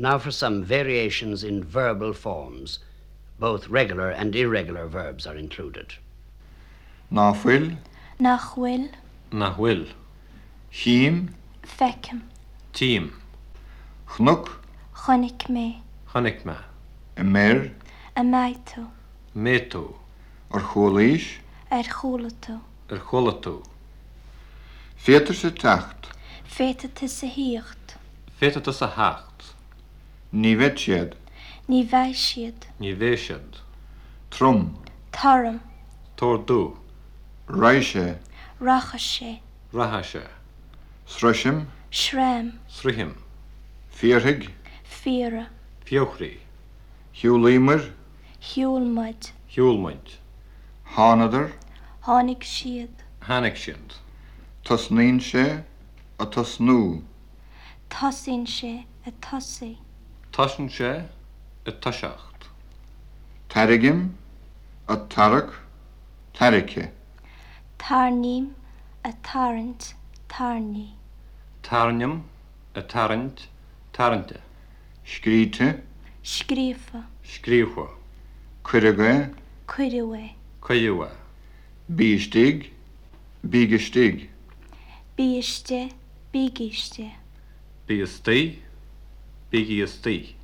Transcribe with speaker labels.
Speaker 1: Now for some variations in verbal forms. Both regular and irregular verbs are included.
Speaker 2: Náfuil,
Speaker 3: Nach bhfuil
Speaker 4: Nach bhfuil.
Speaker 2: Chím,
Speaker 3: fecem,
Speaker 4: Tíim.
Speaker 2: Chnuk,
Speaker 3: chonig mé,
Speaker 4: Chonig me.
Speaker 2: Emer,
Speaker 3: a maitú,
Speaker 4: Métú.
Speaker 2: Ar Cholís,
Speaker 3: ar cholatú,
Speaker 4: Ar cholatú.
Speaker 2: Fétar sa tacht,
Speaker 3: féta te sa híocht,
Speaker 4: Féta a hacht.
Speaker 2: Ní bheit siad,
Speaker 3: ní bheith siad,
Speaker 4: ní bhé
Speaker 2: siad,
Speaker 3: trom,
Speaker 4: tarm, Tordú,
Speaker 2: Reise,
Speaker 3: racha sé,
Speaker 4: rathe se,
Speaker 2: sreisim,
Speaker 3: sréim,
Speaker 4: srihim,
Speaker 2: fíorthaigh,
Speaker 3: fire,
Speaker 4: fiochraí,
Speaker 2: hiúlímar,
Speaker 3: hiúlmaid,
Speaker 4: hiúlmaid,
Speaker 2: hánadar,
Speaker 3: hánig siad,
Speaker 4: hanig siad,
Speaker 2: tasnín sé a tasnú,
Speaker 3: tasín sé a tasí.
Speaker 4: Tasan sé a taseacht.
Speaker 2: Tarigim, a Tarak, Tarike,
Speaker 3: tarním a tarint, tarní,
Speaker 4: Tarniam a tarint. Tarinte.
Speaker 2: Skríte,
Speaker 3: scrífa,
Speaker 4: Scríomha.
Speaker 2: Cuirige,
Speaker 3: cuidirwe,
Speaker 4: Coiúa.
Speaker 2: Bístig, Bígestig,
Speaker 3: bíiste, bígiste,
Speaker 4: Bí is tí. Bí is tí.